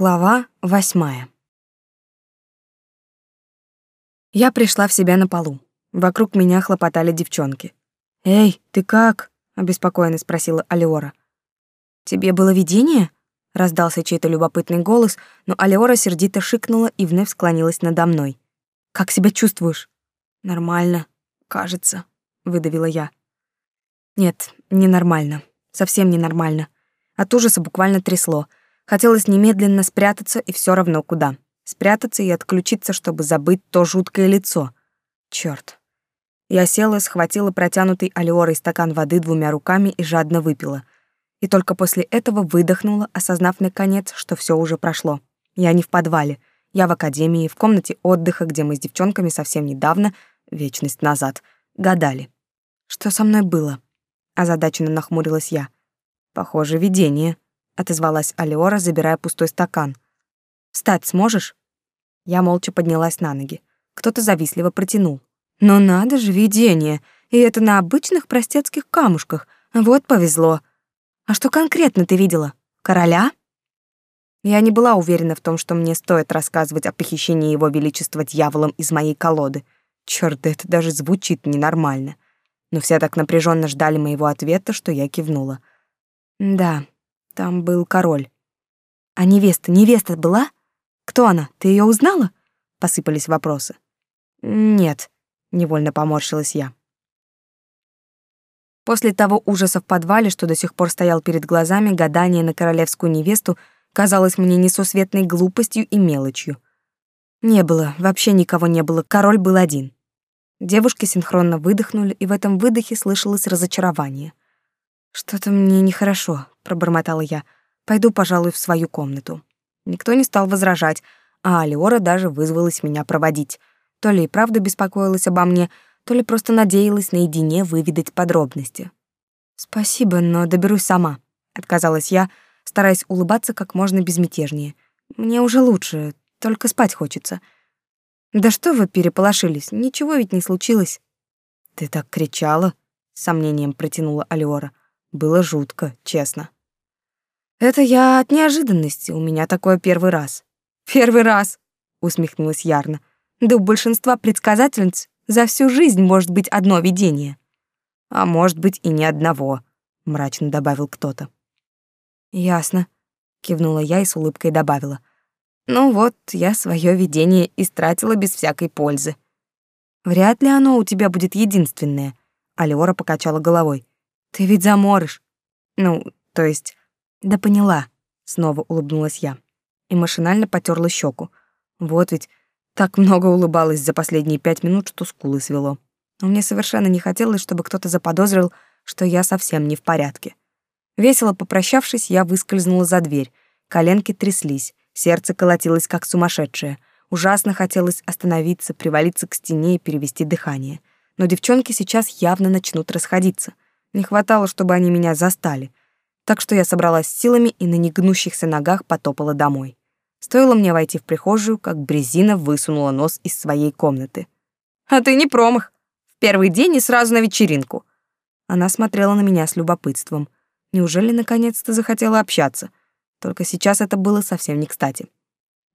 Глава восьмая. Я пришла в себя на полу. Вокруг меня хлопотали девчонки. «Эй, ты как?» — обеспокоенно спросила Алиора. «Тебе было видение?» — раздался чей-то любопытный голос, но Алиора сердито шикнула и вновь склонилась надо мной. «Как себя чувствуешь?» «Нормально, кажется», — выдавила я. «Нет, ненормально. Совсем ненормально. От ужаса буквально трясло — Хотелось немедленно спрятаться и все равно куда. Спрятаться и отключиться, чтобы забыть то жуткое лицо. Черт! Я села, схватила протянутый алиорой стакан воды двумя руками и жадно выпила. И только после этого выдохнула, осознав наконец, что все уже прошло. Я не в подвале. Я в академии, в комнате отдыха, где мы с девчонками совсем недавно, вечность назад, гадали. Что со мной было? Озадаченно нахмурилась я. Похоже, видение отозвалась Алиора, забирая пустой стакан. Встать сможешь? Я молча поднялась на ноги. Кто-то завистливо протянул. Но надо же, видение. И это на обычных простецких камушках. Вот повезло. А что конкретно ты видела? Короля? Я не была уверена в том, что мне стоит рассказывать о похищении его величества дьяволом из моей колоды. Чёрт, это даже звучит ненормально. Но все так напряженно ждали моего ответа, что я кивнула. Да, там был король. А невеста, невеста была? Кто она? Ты ее узнала? Посыпались вопросы. Нет, невольно поморщилась я. После того ужаса в подвале, что до сих пор стоял перед глазами, гадание на королевскую невесту казалось мне несусветной глупостью и мелочью. Не было, вообще никого не было, король был один. Девушки синхронно выдохнули, и в этом выдохе слышалось разочарование. Что-то мне нехорошо, пробормотала я. Пойду, пожалуй, в свою комнату. Никто не стал возражать, а Алиора даже вызвалась меня проводить. То ли и правда беспокоилась обо мне, то ли просто надеялась наедине выведать подробности. Спасибо, но доберусь сама, отказалась я, стараясь улыбаться как можно безмятежнее. Мне уже лучше, только спать хочется. Да что вы переполошились? Ничего ведь не случилось. Ты так кричала, с сомнением протянула Алиора. Было жутко, честно. Это я от неожиданности, у меня такое первый раз. Первый раз, усмехнулась Ярна. Да у большинства предсказательниц за всю жизнь может быть одно видение. А может быть и не одного, мрачно добавил кто-то. Ясно, кивнула я и с улыбкой добавила. Ну вот, я свое видение истратила без всякой пользы. Вряд ли оно у тебя будет единственное, Алиора покачала головой. Ты ведь заморыш. Ну, то есть... Да поняла. Снова улыбнулась я. И машинально потерла щеку. Вот ведь так много улыбалась за последние пять минут, что скулы свело. Но мне совершенно не хотелось, чтобы кто-то заподозрил, что я совсем не в порядке. Весело попрощавшись, я выскользнула за дверь. Коленки тряслись, сердце колотилось как сумасшедшее. Ужасно хотелось остановиться, привалиться к стене и перевести дыхание. Но девчонки сейчас явно начнут расходиться. Не хватало, чтобы они меня застали. Так что я собралась силами и на негнущихся ногах потопала домой. Стоило мне войти в прихожую, как Брезина высунула нос из своей комнаты. «А ты не промах. В первый день и сразу на вечеринку». Она смотрела на меня с любопытством. Неужели наконец-то захотела общаться? Только сейчас это было совсем не кстати.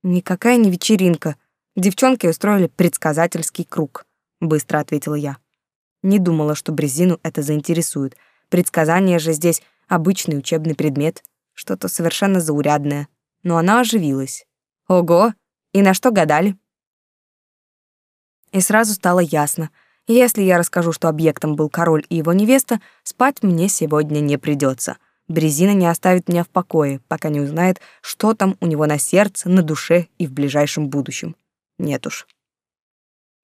«Никакая не вечеринка. Девчонки устроили предсказательский круг», — быстро ответила я. Не думала, что Брезину это заинтересует. Предсказание же здесь обычный учебный предмет, что-то совершенно заурядное. Но она оживилась. Ого! И на что гадали? И сразу стало ясно. Если я расскажу, что объектом был король и его невеста, спать мне сегодня не придется. Брезина не оставит меня в покое, пока не узнает, что там у него на сердце, на душе и в ближайшем будущем. Нет уж.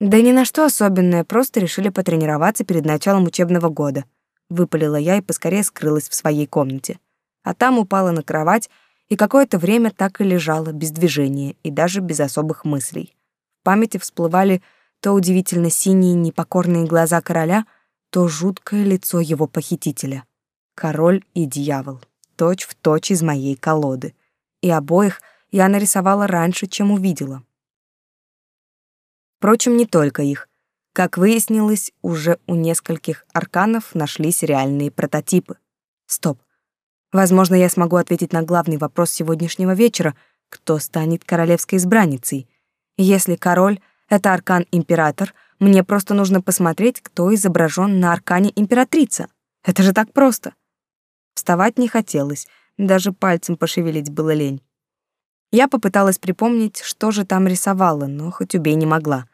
Да ни на что особенное, просто решили потренироваться перед началом учебного года. Выпалила я и поскорее скрылась в своей комнате. А там упала на кровать и какое-то время так и лежала без движения и даже без особых мыслей. В памяти всплывали то удивительно синие непокорные глаза короля, то жуткое лицо его похитителя. Король и дьявол, точь в точь из моей колоды. И обоих я нарисовала раньше, чем увидела. Впрочем, не только их. Как выяснилось, уже у нескольких арканов нашлись реальные прототипы. Стоп. Возможно, я смогу ответить на главный вопрос сегодняшнего вечера, кто станет королевской избранницей. Если король — это аркан-император, мне просто нужно посмотреть, кто изображен на аркане императрица. Это же так просто. Вставать не хотелось, даже пальцем пошевелить было лень. Я попыталась припомнить, что же там рисовала, но хоть убей не могла.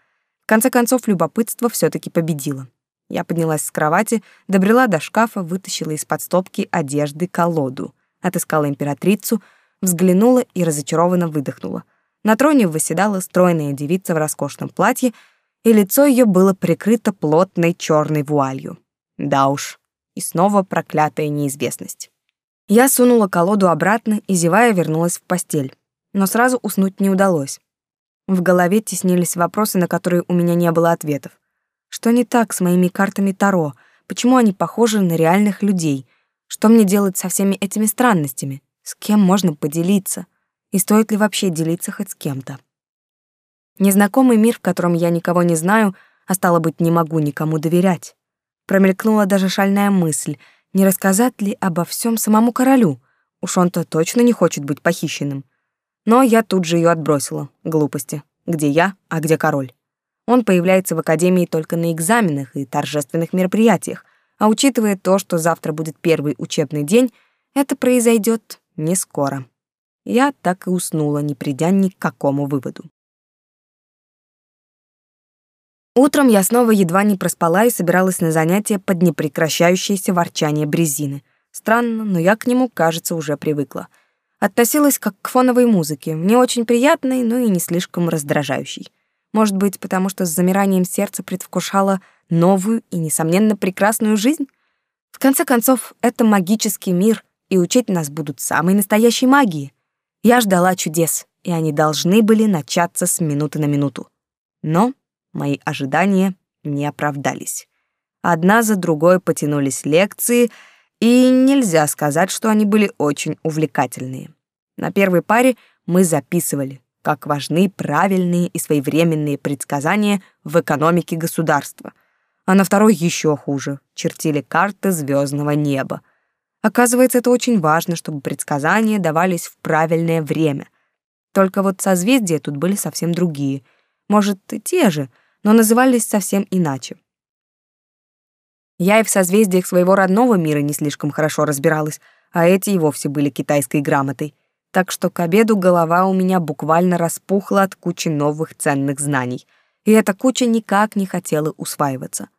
Конце концов, любопытство все таки победило. Я поднялась с кровати, добрела до шкафа, вытащила из-под стопки одежды колоду, отыскала императрицу, взглянула и разочарованно выдохнула. На троне восседала стройная девица в роскошном платье, и лицо ее было прикрыто плотной черной вуалью. Да уж, и снова проклятая неизвестность. Я сунула колоду обратно и, зевая, вернулась в постель. Но сразу уснуть не удалось. В голове теснились вопросы, на которые у меня не было ответов. Что не так с моими картами Таро? Почему они похожи на реальных людей? Что мне делать со всеми этими странностями? С кем можно поделиться? И стоит ли вообще делиться хоть с кем-то? Незнакомый мир, в котором я никого не знаю, а стало быть, не могу никому доверять. Промелькнула даже шальная мысль, не рассказать ли обо всем самому королю? Уж он-то точно не хочет быть похищенным. Но я тут же ее отбросила. Глупости. Где я, а где король? Он появляется в академии только на экзаменах и торжественных мероприятиях, а учитывая то, что завтра будет первый учебный день, это произойдет не скоро. Я так и уснула, не придя ни к какому выводу. Утром я снова едва не проспала и собиралась на занятия под непрекращающееся ворчание Брезины. Странно, но я к нему, кажется, уже привыкла. Относилась как к фоновой музыке, не очень приятной, но и не слишком раздражающей. Может быть, потому что с замиранием сердца предвкушала новую и, несомненно, прекрасную жизнь? В конце концов, это магический мир, и учить нас будут самой настоящей магии. Я ждала чудес, и они должны были начаться с минуты на минуту. Но мои ожидания не оправдались. Одна за другой потянулись лекции, и нельзя сказать, что они были очень увлекательные. На первой паре мы записывали, как важны правильные и своевременные предсказания в экономике государства. А на второй еще хуже — чертили карты звездного неба. Оказывается, это очень важно, чтобы предсказания давались в правильное время. Только вот созвездия тут были совсем другие. Может, и те же, но назывались совсем иначе. Я и в созвездиях своего родного мира не слишком хорошо разбиралась, а эти и вовсе были китайской грамотой так что к обеду голова у меня буквально распухла от кучи новых ценных знаний, и эта куча никак не хотела усваиваться.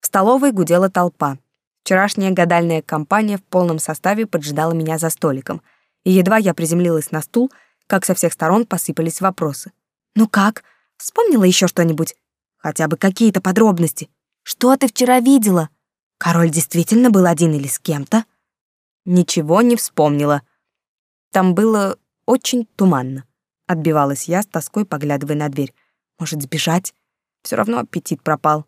В столовой гудела толпа. Вчерашняя гадальная компания в полном составе поджидала меня за столиком, и едва я приземлилась на стул, как со всех сторон посыпались вопросы. «Ну как? Вспомнила еще что-нибудь? Хотя бы какие-то подробности. Что ты вчера видела? Король действительно был один или с кем-то?» «Ничего не вспомнила», там было очень туманно. Отбивалась я с тоской, поглядывая на дверь. Может, сбежать? Все равно аппетит пропал.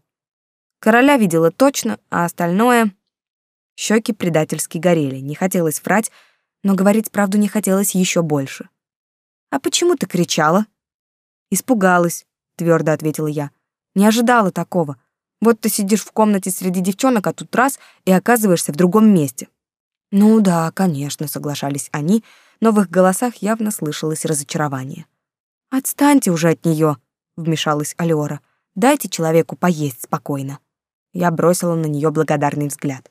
Короля видела точно, а остальное... Щеки предательски горели, не хотелось врать, но говорить правду не хотелось еще больше. «А почему ты кричала?» «Испугалась», — твердо ответила я. «Не ожидала такого. Вот ты сидишь в комнате среди девчонок, а тут раз и оказываешься в другом месте». «Ну да, конечно», — соглашались они, но в их голосах явно слышалось разочарование. «Отстаньте уже от нее, вмешалась Алёра. «Дайте человеку поесть спокойно». Я бросила на нее благодарный взгляд.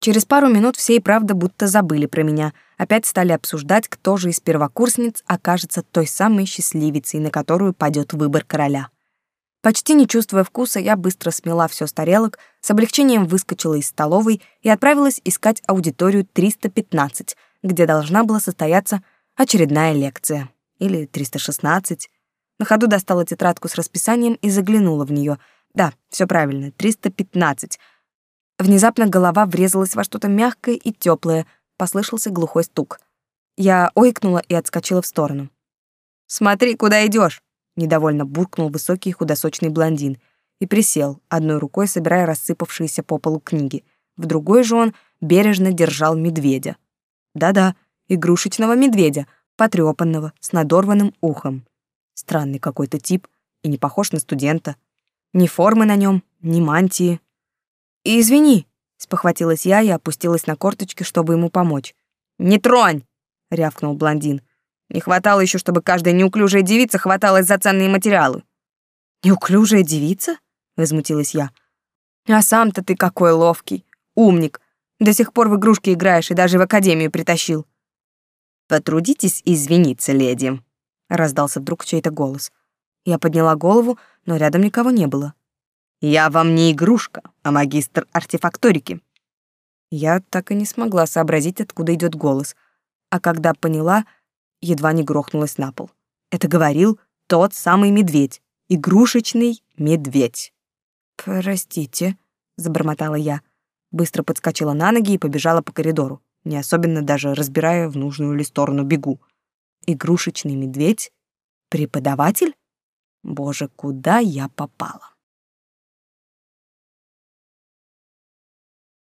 Через пару минут все и правда будто забыли про меня, опять стали обсуждать, кто же из первокурсниц окажется той самой счастливицей, на которую падет выбор короля. Почти не чувствуя вкуса, я быстро смела все с тарелок, с облегчением выскочила из столовой и отправилась искать аудиторию 315, где должна была состояться очередная лекция. Или 316. На ходу достала тетрадку с расписанием и заглянула в нее. Да, все правильно, 315. Внезапно голова врезалась во что-то мягкое и теплое. Послышался глухой стук. Я ойкнула и отскочила в сторону. «Смотри, куда идешь! Недовольно буркнул высокий худосочный блондин и присел, одной рукой собирая рассыпавшиеся по полу книги. В другой же он бережно держал медведя. Да-да, игрушечного медведя, потрёпанного, с надорванным ухом. Странный какой-то тип и не похож на студента. Ни формы на нем, ни мантии. И извини, спохватилась я и опустилась на корточки, чтобы ему помочь. Не тронь, рявкнул блондин. Не хватало еще, чтобы каждая неуклюжая девица хваталась за ценные материалы. Неуклюжая девица? возмутилась я. А сам-то ты какой ловкий, умник. До сих пор в игрушки играешь и даже в академию притащил. Потрудитесь извиниться, леди, раздался вдруг чей-то голос. Я подняла голову, но рядом никого не было. Я вам не игрушка, а магистр артефакторики. Я так и не смогла сообразить, откуда идет голос, а когда поняла, едва не грохнулась на пол. Это говорил тот самый медведь, игрушечный медведь. Простите, забормотала я, быстро подскочила на ноги и побежала по коридору, не особенно даже разбирая в нужную ли сторону бегу. Игрушечный медведь? Преподаватель? Боже, куда я попала?